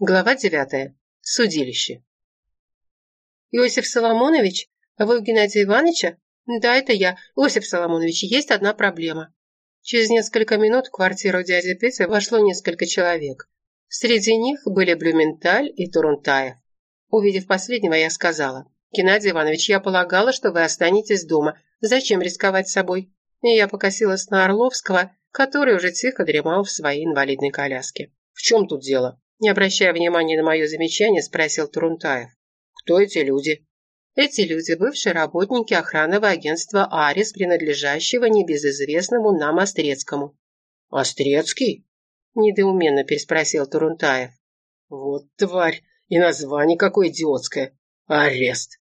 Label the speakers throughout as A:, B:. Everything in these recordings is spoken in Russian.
A: Глава девятая. Судилище. «Иосиф Соломонович? Вы у Геннадия Ивановича?» «Да, это я. Иосиф Соломонович, есть одна проблема». Через несколько минут в квартиру дяди Пети вошло несколько человек. Среди них были Блюменталь и Турунтаев. Увидев последнего, я сказала, «Геннадий Иванович, я полагала, что вы останетесь дома. Зачем рисковать собой?» И я покосилась на Орловского, который уже тихо дремал в своей инвалидной коляске. «В чем тут дело?» Не обращая внимания на мое замечание, спросил Турунтаев. «Кто эти люди?» Эти люди – бывшие работники охранного агентства «Арис», принадлежащего небезызвестному нам Острецкому. «Острецкий?» – недоуменно переспросил Турунтаев. «Вот тварь! И название какое идиотское! Арест!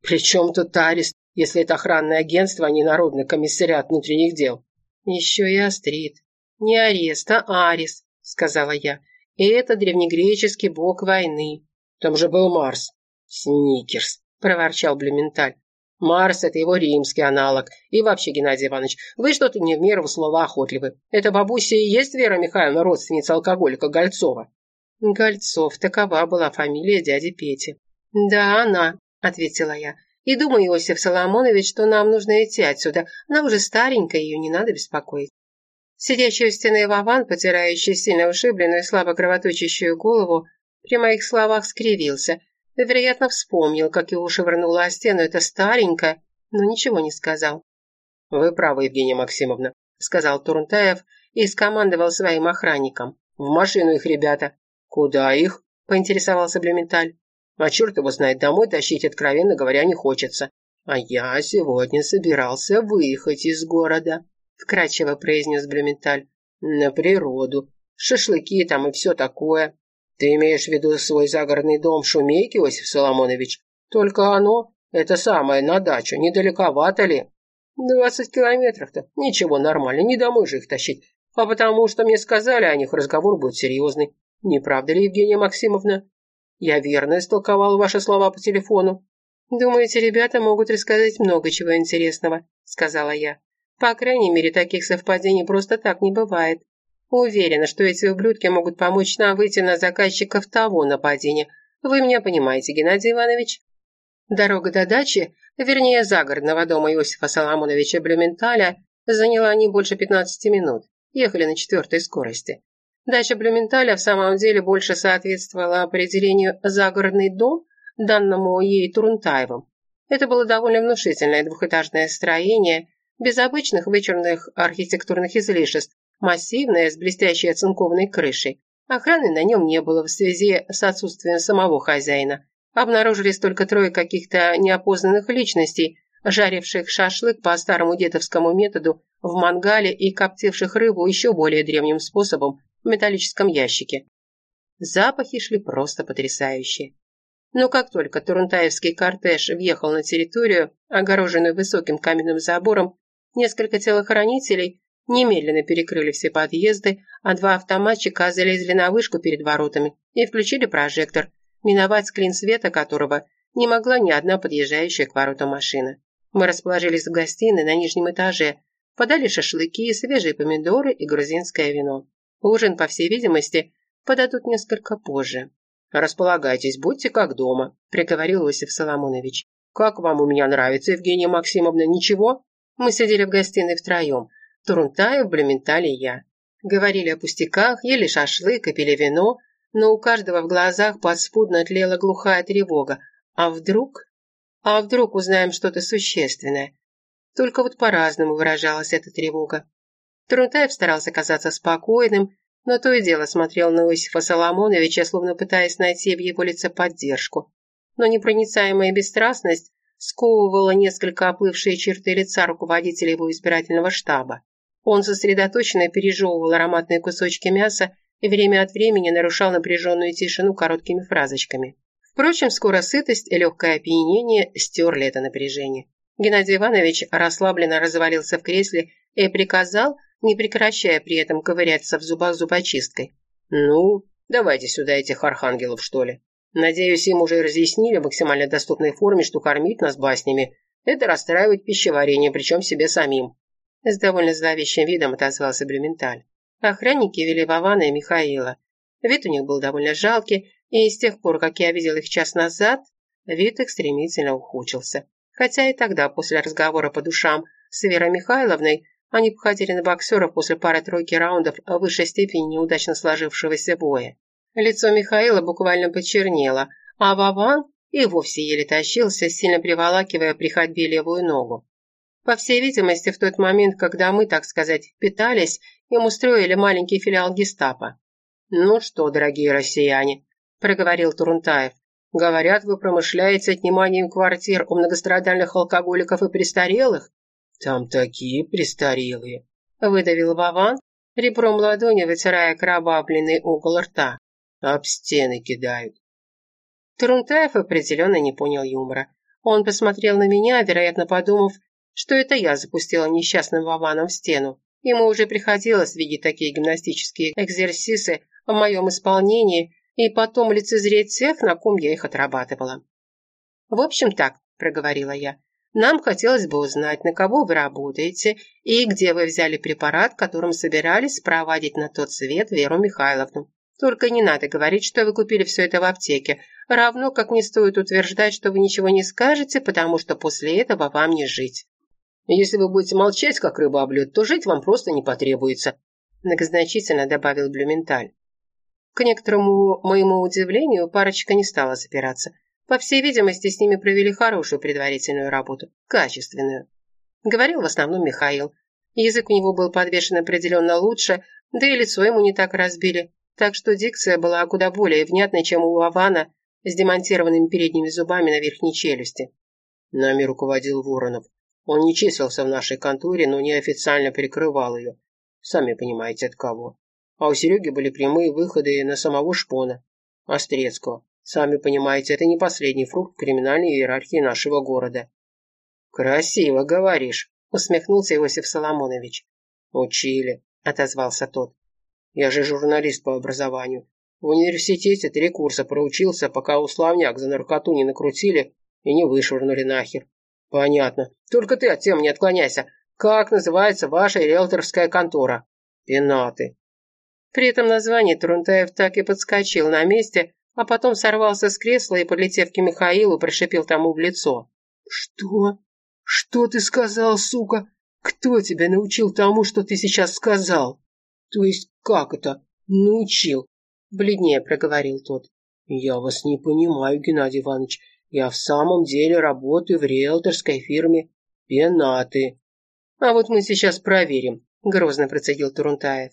A: Причем тут арест, если это охранное агентство, а не Народный комиссариат внутренних дел?» «Еще и острит. Не арест, а арис», – сказала я. И это древнегреческий бог войны. Там же был Марс. Сникерс, проворчал Блюменталь. Марс – это его римский аналог. И вообще, Геннадий Иванович, вы что-то не в меру в слова охотливы. Это бабуся и есть Вера Михайловна, родственница алкоголика Гольцова? Гольцов, такова была фамилия дяди Пети. Да, она, ответила я. И думаю, Иосиф Соломонович, что нам нужно идти отсюда. Она уже старенькая, ее не надо беспокоить. Сидящий у стены Вован, потирающий сильно ушибленную и слабо кровоточащую голову, при моих словах скривился. Вероятно, вспомнил, как его швырнуло о стену это старенькое, но ничего не сказал. «Вы правы, Евгения Максимовна», — сказал Турнтаев и скомандовал своим охранникам. «В машину их, ребята». «Куда их?» — поинтересовался Блюменталь. «А черт его знает, домой тащить, откровенно говоря, не хочется. А я сегодня собирался выехать из города» вкрадчиво произнес Блюменталь. «На природу. Шашлыки там и все такое. Ты имеешь в виду свой загородный дом Шумейки, Иосиф Соломонович? Только оно, это самое, на дачу, недалековато ли?» «Двадцать километров-то. Ничего, нормально, не домой же их тащить. А потому что мне сказали о них, разговор будет серьезный. Не правда ли, Евгения Максимовна? Я верно истолковал ваши слова по телефону. Думаете, ребята могут рассказать много чего интересного, сказала я. По крайней мере, таких совпадений просто так не бывает. Уверена, что эти ублюдки могут помочь нам выйти на заказчиков того нападения. Вы меня понимаете, Геннадий Иванович? Дорога до дачи, вернее, загородного дома Иосифа Соломоновича Блюменталя, заняла не больше 15 минут. Ехали на четвертой скорости. Дача Блюменталя в самом деле больше соответствовала определению «загородный дом», данному ей Турунтаевым. Это было довольно внушительное двухэтажное строение, без обычных вычурных архитектурных излишеств, массивное, с блестящей оцинкованной крышей. Охраны на нем не было в связи с отсутствием самого хозяина. Обнаружились только трое каких-то неопознанных личностей, жаривших шашлык по старому дедовскому методу в мангале и коптивших рыбу еще более древним способом в металлическом ящике. Запахи шли просто потрясающие. Но как только Турунтаевский кортеж въехал на территорию, огороженную высоким каменным забором, Несколько телохранителей немедленно перекрыли все подъезды, а два автоматчика залезли на вышку перед воротами и включили прожектор, миновать склин света которого не могла ни одна подъезжающая к воротам машина. Мы расположились в гостиной на нижнем этаже, подали шашлыки, свежие помидоры и грузинское вино. Ужин, по всей видимости, подадут несколько позже. «Располагайтесь, будьте как дома», – приговорил Иосиф Соломонович. «Как вам у меня нравится, Евгения Максимовна, ничего?» Мы сидели в гостиной втроем. Турунтаев, Блюменталь и я. Говорили о пустяках, ели шашлык и пили вино, но у каждого в глазах подспудно тлела глухая тревога. А вдруг? А вдруг узнаем что-то существенное? Только вот по-разному выражалась эта тревога. Турунтаев старался казаться спокойным, но то и дело смотрел на Иосифа Соломоновича, словно пытаясь найти в его лице поддержку. Но непроницаемая бесстрастность сковывала несколько оплывшие черты лица руководителя его избирательного штаба. Он сосредоточенно пережевывал ароматные кусочки мяса и время от времени нарушал напряженную тишину короткими фразочками. Впрочем, скоро сытость и легкое опьянение стерли это напряжение. Геннадий Иванович расслабленно развалился в кресле и приказал, не прекращая при этом ковыряться в зубах зубочисткой. «Ну, давайте сюда этих архангелов, что ли». Надеюсь, им уже разъяснили в максимально доступной форме, что кормить нас баснями – это расстраивать пищеварение, причем себе самим. С довольно зловещим видом отозвался Блюменталь. Охранники вели Вована и Михаила. Вид у них был довольно жалкий, и с тех пор, как я видел их час назад, вид их стремительно ухудшился. Хотя и тогда, после разговора по душам с Верой Михайловной, они походили на боксеров после пары-тройки раундов в высшей степени неудачно сложившегося боя. Лицо Михаила буквально почернело, а Вован и вовсе еле тащился, сильно приволакивая при ходьбе левую ногу. По всей видимости, в тот момент, когда мы, так сказать, питались, им устроили маленький филиал гестапо. «Ну что, дорогие россияне», – проговорил Турунтаев, – «говорят, вы промышляете отниманием квартир у многострадальных алкоголиков и престарелых?» «Там такие престарелые», – выдавил Вован, ребром ладони вытирая кровавленный угол рта. «Об стены кидают». Турунтаев определенно не понял юмора. Он посмотрел на меня, вероятно, подумав, что это я запустила несчастным Вованом в стену. Ему уже приходилось видеть такие гимнастические экзерсисы в моем исполнении и потом лицезреть тех, на ком я их отрабатывала. «В общем так», – проговорила я, – «нам хотелось бы узнать, на кого вы работаете и где вы взяли препарат, которым собирались проводить на тот свет Веру Михайловну. Только не надо говорить, что вы купили все это в аптеке, равно как не стоит утверждать, что вы ничего не скажете, потому что после этого вам не жить. Если вы будете молчать, как рыба об лед, то жить вам просто не потребуется», многозначительно добавил Блюменталь. К некоторому моему удивлению, парочка не стала запираться. По всей видимости, с ними провели хорошую предварительную работу, качественную. Говорил в основном Михаил. Язык у него был подвешен определенно лучше, да и лицо ему не так разбили, так что дикция была куда более внятной, чем у Авана с демонтированными передними зубами на верхней челюсти. Нами руководил Воронов. Он не числился в нашей конторе, но неофициально прикрывал ее. Сами понимаете, от кого. А у Сереги были прямые выходы на самого Шпона, Острецкого. Сами понимаете, это не последний фрукт криминальной иерархии нашего города. «Красиво говоришь», — усмехнулся Иосиф Соломонович. «Учили», — отозвался тот. «Я же журналист по образованию. В университете три курса проучился, пока условняк за наркоту не накрутили и не вышвырнули нахер. Понятно. Только ты от тем не отклоняйся. Как называется ваша риэлторская контора? Пенаты. При этом названии Трунтаев так и подскочил на месте, а потом сорвался с кресла и, подлетев к Михаилу, прошипел тому в лицо. «Что? Что ты сказал, сука? Кто тебя научил тому, что ты сейчас сказал? То есть как это? Научил?» Бледнее проговорил тот. «Я вас не понимаю, Геннадий Иванович. Я в самом деле работаю в риэлторской фирме «Пенаты». «А вот мы сейчас проверим», – грозно процедил Турунтаев.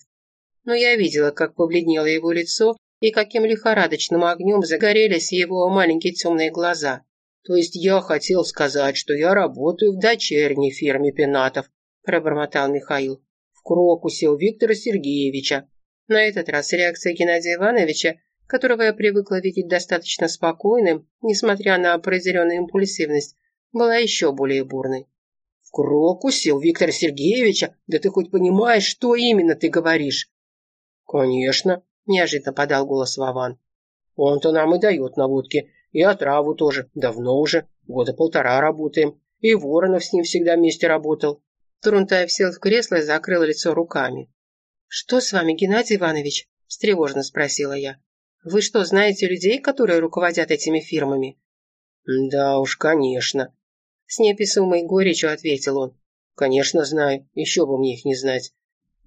A: Но я видела, как побледнело его лицо и каким лихорадочным огнем загорелись его маленькие темные глаза. «То есть я хотел сказать, что я работаю в дочерней фирме пенатов», – пробормотал Михаил. «В Крокусе у Виктора Сергеевича». На этот раз реакция Геннадия Ивановича которого я привыкла видеть достаточно спокойным, несмотря на определенную импульсивность, была еще более бурной. «В Крокусе у Виктора Сергеевича? Да ты хоть понимаешь, что именно ты говоришь?» «Конечно», – неожиданно подал голос Вован. «Он-то нам и дает наводки, и отраву тоже, давно уже, года полтора работаем, и Воронов с ним всегда вместе работал». Трунтаев сел в кресло и закрыл лицо руками. «Что с вами, Геннадий Иванович?» – встревоженно спросила я. Вы что, знаете людей, которые руководят этими фирмами? Да уж, конечно. С неописуемой горечью ответил он. Конечно, знаю. Еще бы мне их не знать.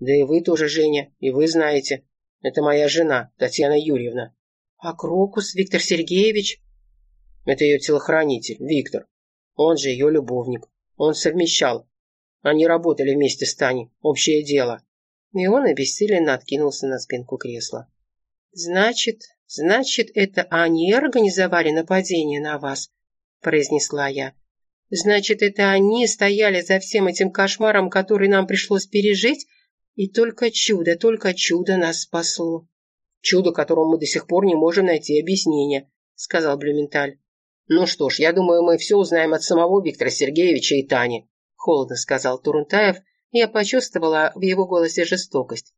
A: Да и вы тоже, Женя, и вы знаете. Это моя жена, Татьяна Юрьевна. А Крокус Виктор Сергеевич? Это ее телохранитель, Виктор. Он же ее любовник. Он совмещал. Они работали вместе с Таней. Общее дело. И он обессиленно откинулся на спинку кресла. «Значит, значит, это они организовали нападение на вас?» произнесла я. «Значит, это они стояли за всем этим кошмаром, который нам пришлось пережить, и только чудо, только чудо нас спасло». «Чудо, которому мы до сих пор не можем найти объяснение», сказал Блюменталь. «Ну что ж, я думаю, мы все узнаем от самого Виктора Сергеевича и Тани», холодно сказал Турунтаев, я почувствовала в его голосе жестокость.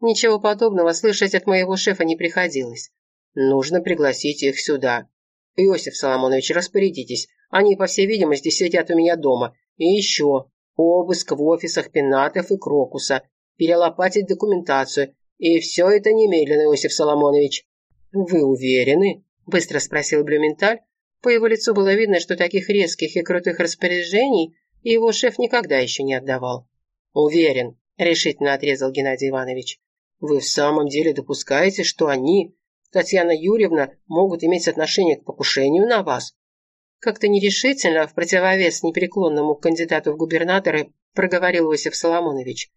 A: Ничего подобного слышать от моего шефа не приходилось. Нужно пригласить их сюда. Иосиф Соломонович, распорядитесь. Они, по всей видимости, сидят у меня дома. И еще. Обыск в офисах Пенатов и Крокуса. Перелопатить документацию.
B: И все это немедленно, Иосиф Соломонович.
A: Вы уверены? Быстро спросил Блюменталь. По его лицу было видно, что таких резких и крутых распоряжений его шеф никогда еще не отдавал.
B: Уверен,
A: решительно отрезал Геннадий Иванович.
B: Вы в самом деле допускаете, что они, Татьяна Юрьевна, могут иметь отношение к покушению на вас?
A: Как-то нерешительно, в противовес непреклонному кандидату в губернаторы, проговорил Иосиф Соломонович.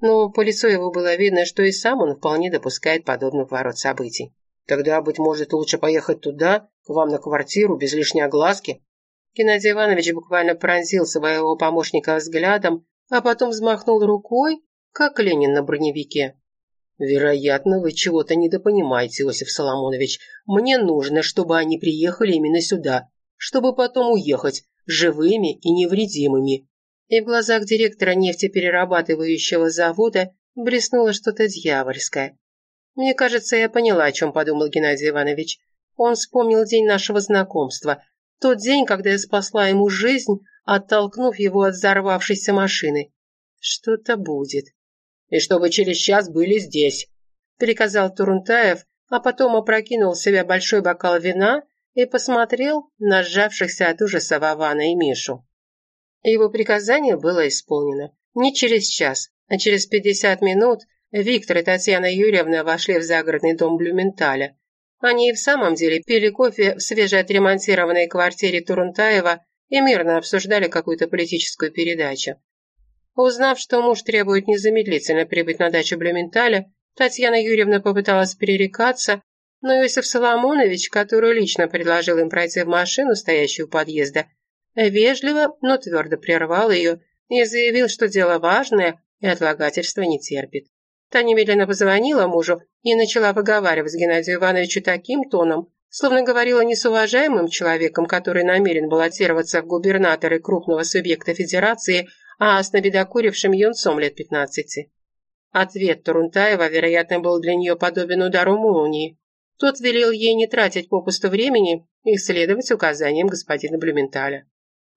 A: Но по лицу его было видно, что и сам он вполне допускает подобных ворот событий.
B: «Тогда, быть может, лучше поехать туда, к вам на квартиру, без лишней огласки?»
A: Геннадий Иванович буквально пронзил своего помощника взглядом, а потом взмахнул рукой, как Ленин на броневике.
B: «Вероятно, вы чего-то недопонимаете, Иосиф Соломонович. Мне нужно, чтобы они приехали именно сюда, чтобы потом уехать живыми и невредимыми».
A: И в глазах директора нефтеперерабатывающего завода блеснуло что-то дьявольское. Мне кажется, я поняла, о чем подумал Геннадий Иванович. Он вспомнил день нашего знакомства, тот день, когда я спасла ему жизнь, оттолкнув его от взорвавшейся машины. Что-то будет.
B: «И чтобы через час были здесь», — приказал Турунтаев, а потом опрокинул в себя большой бокал вина и посмотрел на сжавшихся от ужаса Вована и Мишу.
A: Его приказание было исполнено. Не через час, а через пятьдесят минут Виктор и Татьяна Юрьевна вошли в загородный дом Блюменталя. Они и в самом деле пили кофе в свежеотремонтированной квартире Турунтаева и мирно обсуждали какую-то политическую передачу. Узнав, что муж требует незамедлительно прибыть на дачу Блюменталя, Татьяна Юрьевна попыталась перерекаться, но Иосиф Соломонович, который лично предложил им пройти в машину, стоящую у подъезда, вежливо, но твердо прервал ее и заявил, что дело важное и отлагательства не терпит. Та немедленно позвонила мужу и начала выговаривать Геннадию Ивановичу таким тоном, словно говорила не с уважаемым человеком, который намерен баллотироваться в губернаторы крупного субъекта федерации, а с набедокурившим юнцом лет пятнадцати. Ответ Турунтаева, вероятно, был для нее подобен удару молнии. Тот велел ей не тратить попусту времени и следовать указаниям господина Блюменталя.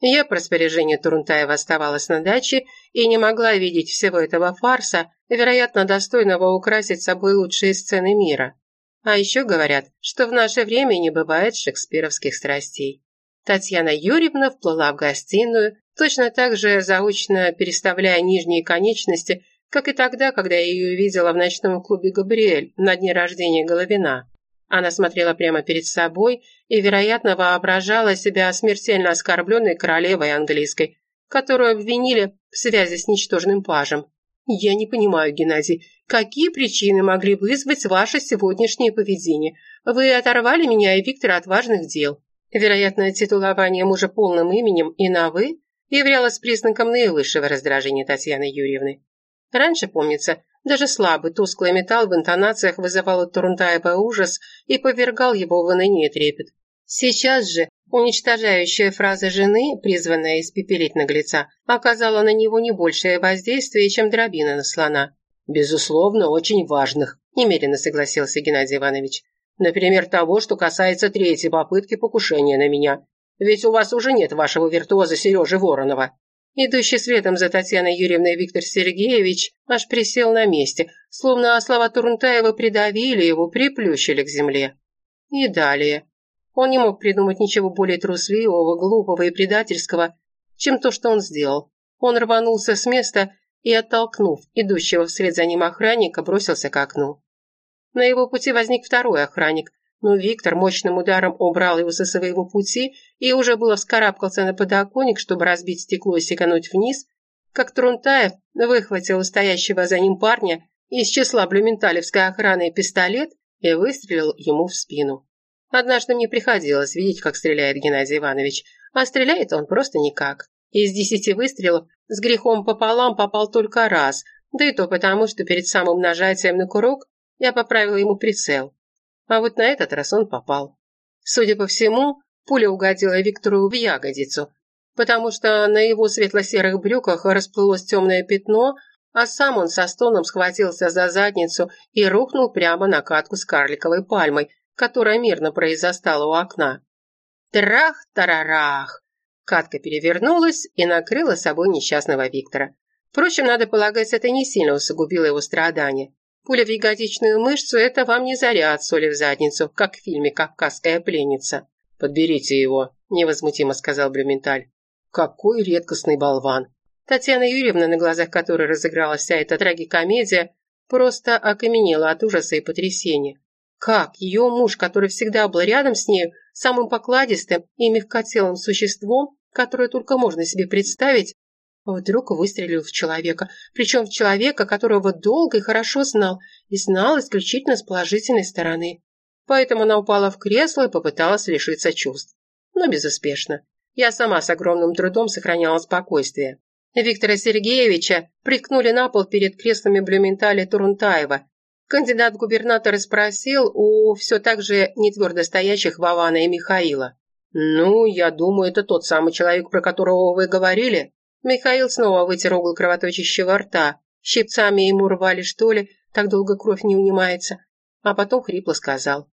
A: Я по распоряжению Турунтаева оставалась на даче и не могла видеть всего этого фарса, вероятно, достойного украсить собой лучшие сцены мира. А еще говорят, что в наше время не бывает шекспировских страстей. Татьяна Юрьевна вплыла в гостиную, точно так же заочно переставляя нижние конечности, как и тогда, когда я ее видела в ночном клубе «Габриэль» на дне рождения Головина. Она смотрела прямо перед собой и, вероятно, воображала себя смертельно оскорбленной королевой английской, которую обвинили в связи с ничтожным пажем. «Я не понимаю, Геннадий, какие причины могли вызвать ваше сегодняшнее поведение? Вы оторвали меня и Виктора от важных дел». Вероятно, титулование мужа полным именем и на «вы» являлось признаком наивысшего раздражения Татьяны Юрьевны. Раньше, помнится, даже слабый, тусклый металл в интонациях вызывал у Турунтаева ужас и повергал его в уныние трепет. Сейчас же уничтожающая фраза жены, призванная испепелить наглеца, оказала на него не большее воздействие, чем дробина на слона.
B: «Безусловно, очень важных», – немедленно согласился Геннадий Иванович. «Например, того, что касается третьей попытки покушения на меня. Ведь у вас уже нет вашего виртуоза Сережи Воронова».
A: Идущий следом за Татьяной Юрьевной Виктор Сергеевич аж присел на месте, словно слова Турнтаева придавили его, приплющили к земле. И далее. Он не мог придумать ничего более трусливого, глупого и предательского, чем то, что он сделал. Он рванулся с места и, оттолкнув идущего вслед за ним охранника, бросился к окну. На его пути возник второй охранник, но Виктор мощным ударом убрал его со своего пути и уже было вскарабкался на подоконник, чтобы разбить стекло и сигануть вниз, как Трунтаев выхватил у стоящего за ним парня из числа блюменталевской охраны пистолет и выстрелил ему в спину. Однажды мне приходилось видеть, как стреляет Геннадий Иванович, а стреляет он просто никак. Из десяти выстрелов с грехом пополам попал только раз, да и то потому, что перед самым нажатием на курок я поправила ему прицел. А вот на этот раз он попал. Судя по всему, пуля угодила Виктору в ягодицу, потому что на его светло-серых брюках расплылось темное пятно, а сам он со стоном схватился за задницу и рухнул прямо на катку с карликовой пальмой, которая мирно произостала у окна. Трах-тарарах! Катка перевернулась и накрыла собой несчастного Виктора. Впрочем, надо полагать, это не сильно усугубило его страдания. Пуля в ягодичную мышцу – это вам не заряд соли в задницу, как в фильме «Кавказская пленница».
B: «Подберите его», – невозмутимо сказал Блюменталь. «Какой редкостный болван!»
A: Татьяна Юрьевна, на глазах которой разыгралась вся эта трагикомедия, просто окаменела от ужаса и потрясения. Как ее муж, который всегда был рядом с нею, самым покладистым и мягкотелым существом, которое только можно себе представить, Вдруг выстрелил в человека, причем в человека, которого долго и хорошо знал, и знал исключительно с положительной стороны. Поэтому она упала в кресло и попыталась лишиться чувств. Но безуспешно. Я сама с огромным трудом сохраняла спокойствие. Виктора Сергеевича прикнули на пол перед креслами Блюменталя Турунтаева. Кандидат в губернаторы спросил у все так же нетвердо стоящих Вована и Михаила.
B: «Ну, я думаю, это тот самый человек, про которого вы говорили?»
A: Михаил снова вытер угол кровоточащего рта. Щипцами ему рвали, что ли, так долго кровь не унимается. А потом хрипло сказал.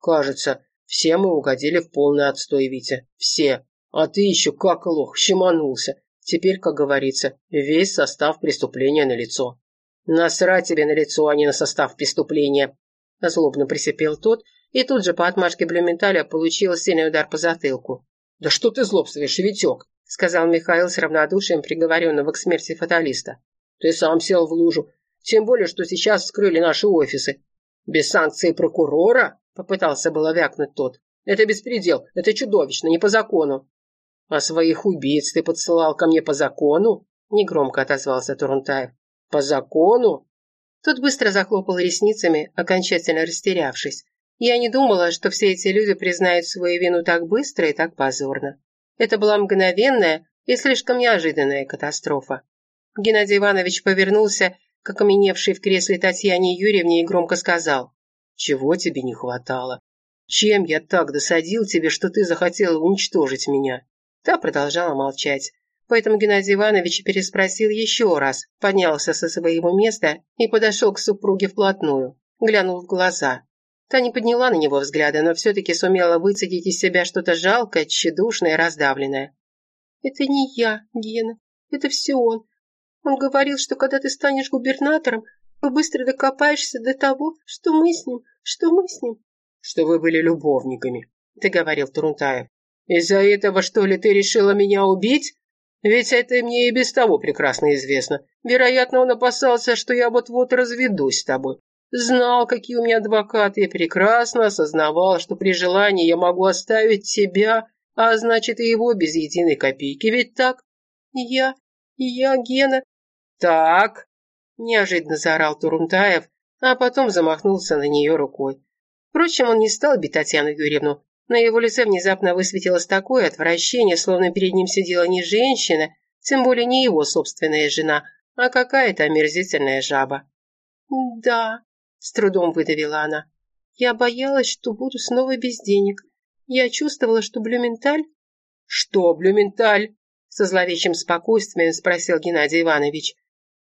B: «Кажется, все мы угодили в полный отстой, Витя. Все. А ты еще как лох, щеманулся. Теперь, как говорится, весь состав преступления на лицо. Насрать тебе на лицо, а не на состав преступления!» Злобно присипел тот, и тут же по отмашке Блюменталя получил сильный удар по затылку. «Да что ты злобствуешь, Витек?» Сказал Михаил с равнодушием приговоренного к смерти фаталиста. «Ты сам сел в лужу. Тем более, что сейчас вскрыли наши офисы. Без санкции прокурора?» — попытался было вякнуть тот. «Это беспредел. Это чудовищно, не по закону». «А своих убийц ты подсылал ко мне по закону?» — негромко отозвался Турунтаев. «По закону?»
A: Тот быстро захлопал ресницами, окончательно растерявшись. Я не думала, что все эти люди признают свою вину так быстро и так позорно. Это была мгновенная и слишком неожиданная катастрофа. Геннадий Иванович повернулся к окаменевшей в кресле Татьяне Юрьевне и громко сказал.
B: «Чего тебе не хватало? Чем я так досадил тебе, что ты захотела уничтожить меня?»
A: Та продолжала молчать. Поэтому Геннадий Иванович переспросил еще раз, поднялся со своего места и подошел к супруге вплотную, глянул в глаза. Та не подняла на него взгляда, но все-таки сумела выцедить из себя что-то жалкое, тщедушное раздавленное. «Это не я, Гена. Это все он. Он говорил, что когда ты станешь губернатором, то быстро докопаешься до того, что мы с ним, что мы с ним».
B: «Что вы были любовниками», — ты говорил Турунтаев. «Из-за этого, что ли, ты решила меня убить? Ведь это мне и без того прекрасно известно. Вероятно, он опасался, что я вот-вот разведусь с тобой. Знал, какие у меня адвокаты, и прекрасно осознавал, что при желании я могу оставить тебя, а значит и его без единой копейки, ведь так?
A: Я, я, Гена.
B: Так,
A: неожиданно заорал Турунтаев, а потом замахнулся на нее рукой. Впрочем, он не стал бить Татьяну Юрьевну. На его лице внезапно высветилось такое отвращение, словно перед ним сидела не женщина, тем более не его собственная жена, а какая-то омерзительная жаба. «Да», с трудом выдавила она. Я боялась, что буду снова без денег. Я чувствовала, что Блюменталь...
B: Что Блюменталь? Со зловещим спокойствием спросил Геннадий Иванович.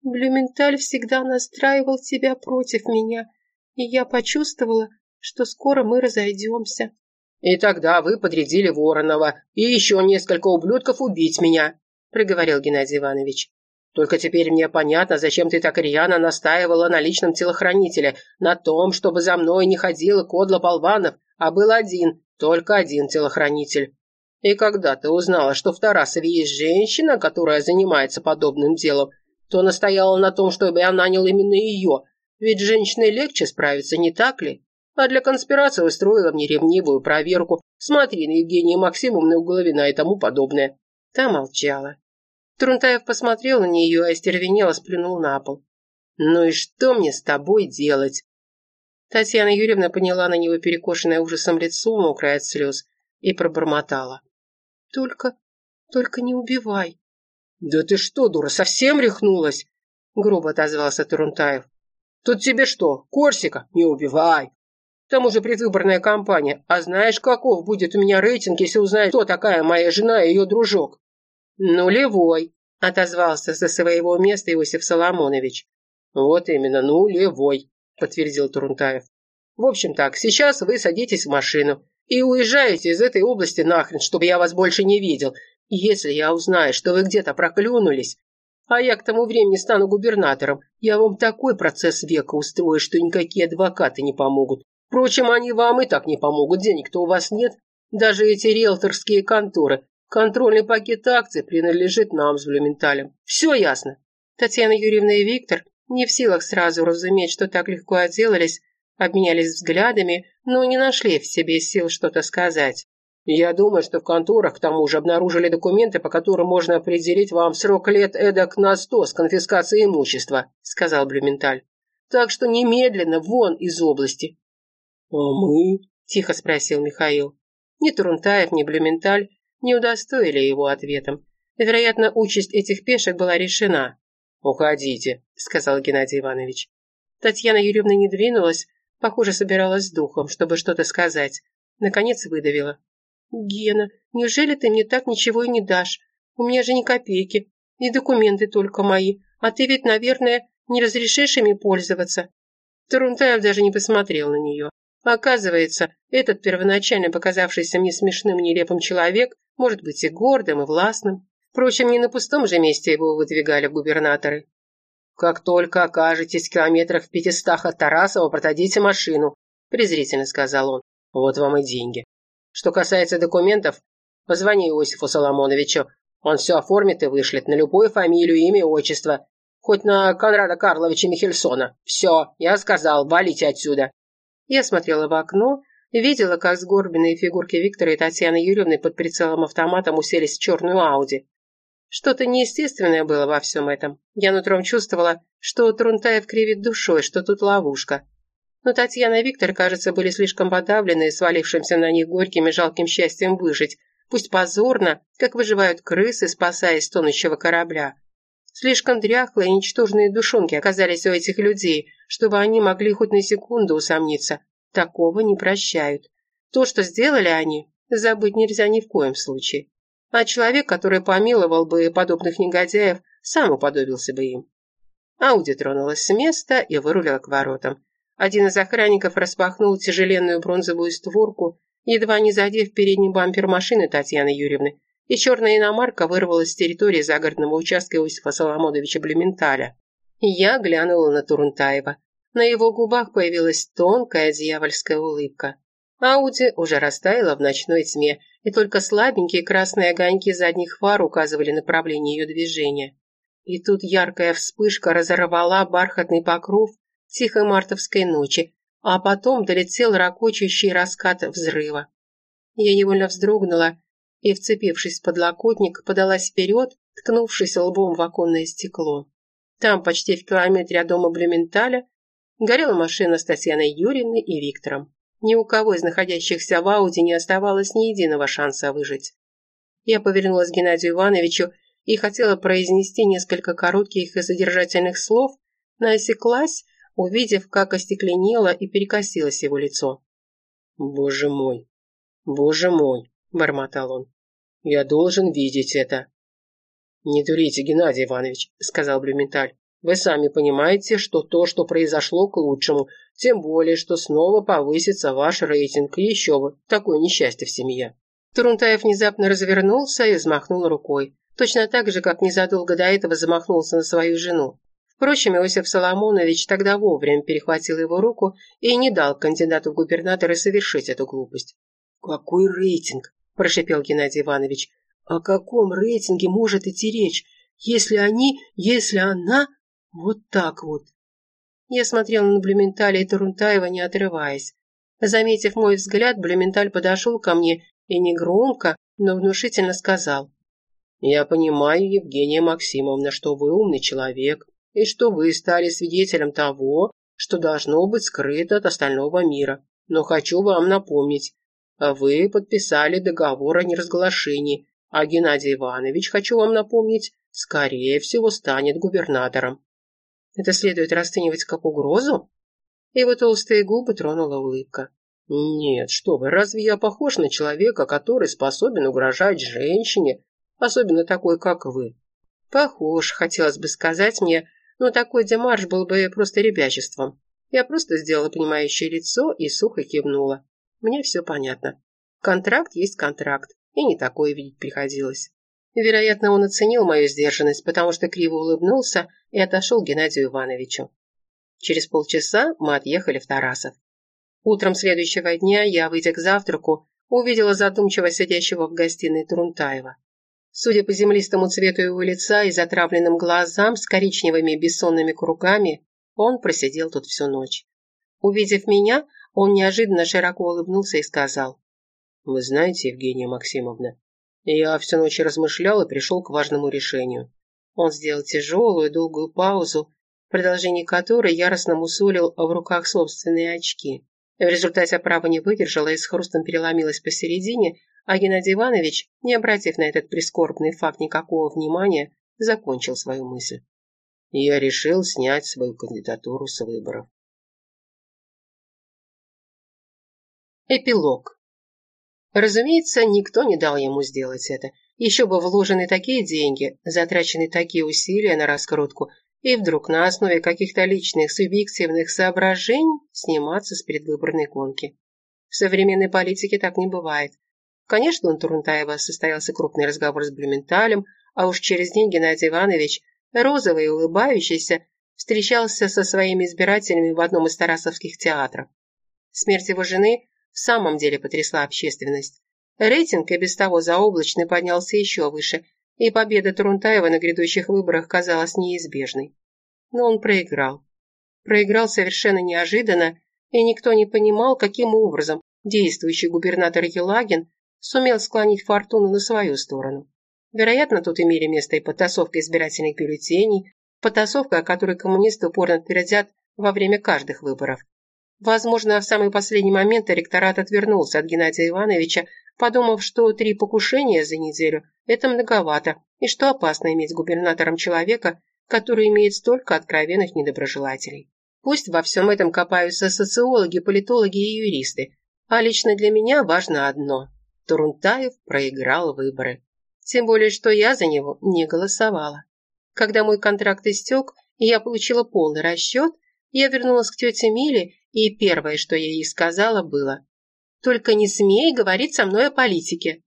A: Блюменталь всегда настраивал тебя против меня, и я почувствовала, что скоро мы разойдемся.
B: И тогда вы подрядили Воронова и еще несколько ублюдков убить меня, проговорил Геннадий Иванович. Только теперь мне понятно, зачем ты так рьяно настаивала на личном телохранителе, на том, чтобы за мной не ходила кодла болванов, а был один, только один телохранитель. И когда ты узнала, что в Тарасове есть женщина, которая занимается подобным делом, то настояла на том, чтобы я нанял именно ее, ведь женщине легче справиться, не так ли? А для конспирации устроила мне ревнивую проверку. Смотри на Евгению Максимовну Головина и тому подобное.
A: Та молчала. Трунтаев посмотрел на нее, а остервенело сплюнул на пол.
B: «Ну и что мне с тобой делать?»
A: Татьяна Юрьевна поняла на него перекошенное ужасом лицо, мокрое от слез, и пробормотала. «Только, только не убивай».
B: «Да ты что, дура, совсем рехнулась?» грубо отозвался Турунтаев. «Тут тебе что, Корсика? Не убивай!» К тому же предвыборная кампания. А знаешь, каков будет у меня рейтинг, если узнают, кто такая моя жена и ее дружок?
A: «Нулевой», – отозвался со своего места Иосиф Соломонович.
B: «Вот именно, нулевой», – подтвердил Турунтаев. «В общем так, сейчас вы садитесь в машину и уезжаете из этой области нахрен, чтобы я вас больше не видел. Если я узнаю, что вы где-то проклюнулись, А я к тому времени стану губернатором. Я вам такой процесс века устрою, что никакие адвокаты не помогут. Впрочем, они вам и так не помогут, денег-то у вас нет. Даже эти риэлторские конторы. Контрольный пакет акций принадлежит нам с Блюменталем. Все ясно.
A: Татьяна Юрьевна и Виктор не в силах сразу разуметь, что так легко отделались, обменялись взглядами, но не нашли в себе сил что-то сказать.
B: «Я думаю, что в конторах к тому же обнаружили документы, по которым можно определить вам срок лет эдак на сто с конфискацией имущества», — сказал Блюменталь. «Так что немедленно вон из области».
A: «А мы?» — тихо спросил Михаил. Ни Турунтаев, ни Блюменталь не удостоили его ответом. Вероятно, участь этих пешек была решена.
B: «Уходите», — сказал Геннадий Иванович.
A: Татьяна Юрьевна не двинулась, похоже, собиралась с духом, чтобы что-то сказать. Наконец выдавила. «Гена, неужели ты мне так ничего и не дашь? У меня же ни копейки, и документы только мои, а ты ведь, наверное, не разрешишь ими пользоваться». Турунтаев даже не посмотрел на нее. Оказывается, этот первоначально показавшийся мне смешным нелепым человек может быть и гордым, и властным. Впрочем, не на пустом же месте его выдвигали губернаторы.
B: «Как только окажетесь километрах в пятистах от Тарасова, продадите машину», презрительно сказал он. «Вот вам и деньги». Что касается документов, позвони Иосифу Соломоновичу. Он все оформит и вышлет на любую фамилию, имя, отчество. Хоть на Конрада Карловича Михельсона. Все, я сказал, валите отсюда.
A: Я смотрела в окно и видела, как сгорбленные фигурки Виктора и Татьяны Юрьевны под прицелом автоматом уселись в черную Ауди. Что-то неестественное было во всем этом. Я нутром чувствовала, что Трунтаев кривит душой, что тут ловушка но Татьяна и Виктор, кажется, были слишком подавлены свалившимся на них горьким и жалким счастьем выжить, пусть позорно, как выживают крысы, спасаясь тонущего корабля. Слишком дряхлые и ничтожные душонки оказались у этих людей, чтобы они могли хоть на секунду усомниться. Такого не прощают. То, что сделали они, забыть нельзя ни в коем случае. А человек, который помиловал бы подобных негодяев, сам уподобился бы им. Ауди тронулась с места и вырулила к воротам. Один из охранников распахнул тяжеленную бронзовую створку, едва не задев передний бампер машины Татьяны Юрьевны, и черная иномарка вырвалась с территории загородного участка Иосифа Соломоновича Блюменталя. Я глянула на Турунтаева. На его губах появилась тонкая дьявольская улыбка. Ауди уже растаяла в ночной тьме, и только слабенькие красные огоньки задних фар указывали направление ее движения. И тут яркая вспышка разорвала бархатный покров, тихой мартовской ночи, а потом долетел ракочущий раскат взрыва. Я невольно вздрогнула и, вцепившись в подлокотник, подалась вперед, ткнувшись лбом в оконное стекло. Там, почти в километре от дома Блюменталя, горела машина с Татьяной Юрьевной и Виктором. Ни у кого из находящихся в Ауди не оставалось ни единого шанса выжить. Я повернулась к Геннадию Ивановичу и хотела произнести несколько коротких и содержательных слов, но осеклась, увидев, как остекленело и перекосилось его лицо.
B: «Боже мой! Боже мой!» – бормотал он. «Я должен видеть это!» «Не дурите, Геннадий Иванович», – сказал Блюменталь. «Вы сами понимаете, что то, что произошло, к лучшему, тем более, что снова повысится ваш рейтинг, еще бы, такое несчастье в семье».
A: Турунтаев внезапно развернулся и взмахнул рукой, точно так же, как незадолго до этого замахнулся на свою жену. Впрочем, Иосиф Соломонович тогда вовремя перехватил его руку и не дал кандидату в губернаторы совершить эту глупость.
B: «Какой рейтинг?» – прошипел Геннадий Иванович. «О каком рейтинге может идти речь, если они, если она... Вот так вот?»
A: Я смотрела на Блюменталя и Турунтаева, не отрываясь. Заметив мой взгляд, Блюменталь подошел ко мне и негромко, но внушительно сказал.
B: «Я понимаю, Евгения Максимовна, что вы умный человек, и что вы стали свидетелем того, что должно быть скрыто от остального мира. Но хочу вам напомнить, вы подписали договор о неразглашении, а Геннадий Иванович, хочу вам напомнить, скорее всего станет губернатором.
A: Это следует расценивать как угрозу? Его толстые губы тронула улыбка.
B: Нет, что вы, разве я похож на человека, который способен угрожать женщине, особенно такой, как вы?
A: Похож, хотелось бы сказать мне, но такой демарш был бы просто ребячеством. Я просто сделала понимающее лицо и сухо кивнула. Мне все понятно. Контракт есть контракт, и не такое видеть приходилось. Вероятно, он оценил мою сдержанность, потому что криво улыбнулся и отошел к Геннадию Ивановичу. Через полчаса мы отъехали в Тарасов. Утром следующего дня я, выйдя к завтраку, увидела задумчиво сидящего в гостиной Трунтаева. Судя по землистому цвету его лица и затравленным глазам с коричневыми бессонными кругами, он просидел тут всю ночь. Увидев меня, он неожиданно широко улыбнулся и сказал. «Вы знаете, Евгения Максимовна, я всю ночь размышлял и пришел к важному решению». Он сделал тяжелую, долгую паузу, в продолжении которой яростно мусолил в руках собственные очки. В результате оправа не выдержала и с хрустом переломилась посередине, а Геннадий Иванович, не обратив на этот прискорбный факт никакого внимания, закончил свою мысль. Я решил снять свою кандидатуру с выборов. Эпилог. Разумеется, никто не дал ему сделать это. Еще бы вложены такие деньги, затрачены такие усилия на раскрутку, и вдруг на основе каких-то личных субъективных соображений сниматься с предвыборной гонки. В современной политике так не бывает. Конечно, у Турунтаева состоялся крупный разговор с Блюменталем, а уж через день Геннадий Иванович, розовый и улыбающийся, встречался со своими избирателями в одном из тарасовских театров. Смерть его жены в самом деле потрясла общественность. Рейтинг и без того заоблачный поднялся еще выше, и победа Турунтаева на грядущих выборах казалась неизбежной. Но он проиграл. Проиграл совершенно неожиданно, и никто не понимал, каким образом действующий губернатор Елагин сумел склонить фортуну на свою сторону. Вероятно, тут имели место и потасовка избирательных бюллетеней, потасовка, о которой коммунисты упорно твердят во время каждых выборов. Возможно, в самый последний момент электорат отвернулся от Геннадия Ивановича, подумав, что три покушения за неделю – это многовато, и что опасно иметь губернатором человека, который имеет столько откровенных недоброжелателей. Пусть во всем этом копаются социологи, политологи и юристы, а лично для меня важно одно Турунтаев проиграл выборы. Тем более, что я за него не голосовала. Когда мой контракт истек, и я получила полный расчет, я вернулась к тете Миле, и первое, что я ей сказала, было «Только не смей говорить со мной о политике».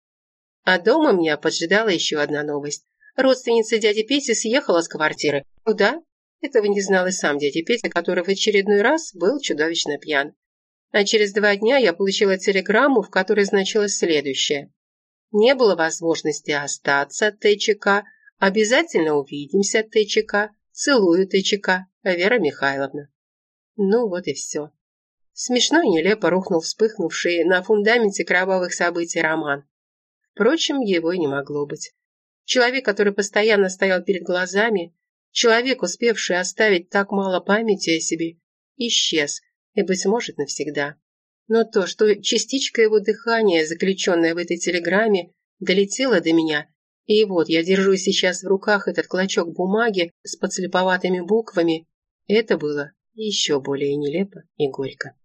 A: А дома меня поджидала еще одна новость. Родственница дяди Пети съехала с квартиры. Куда? Этого не знал и сам дядя Петя, который в очередной раз был чудовищно пьян. А через два дня я получила телеграмму, в которой значилось следующее. Не было возможности остаться, ТЧК. Обязательно увидимся, ТЧК. Целую, ТЧК. Вера Михайловна. Ну вот и все. Смешно и нелепо рухнул вспыхнувший на фундаменте кровавых событий роман. Впрочем, его и не могло быть. Человек, который постоянно стоял перед глазами, человек, успевший оставить так мало памяти о себе, исчез, и, быть может, навсегда. Но то, что частичка его дыхания, заключенная в этой телеграмме, долетела до меня, и вот я держу сейчас в руках этот клочок бумаги с подслеповатыми буквами, это было еще более нелепо и горько.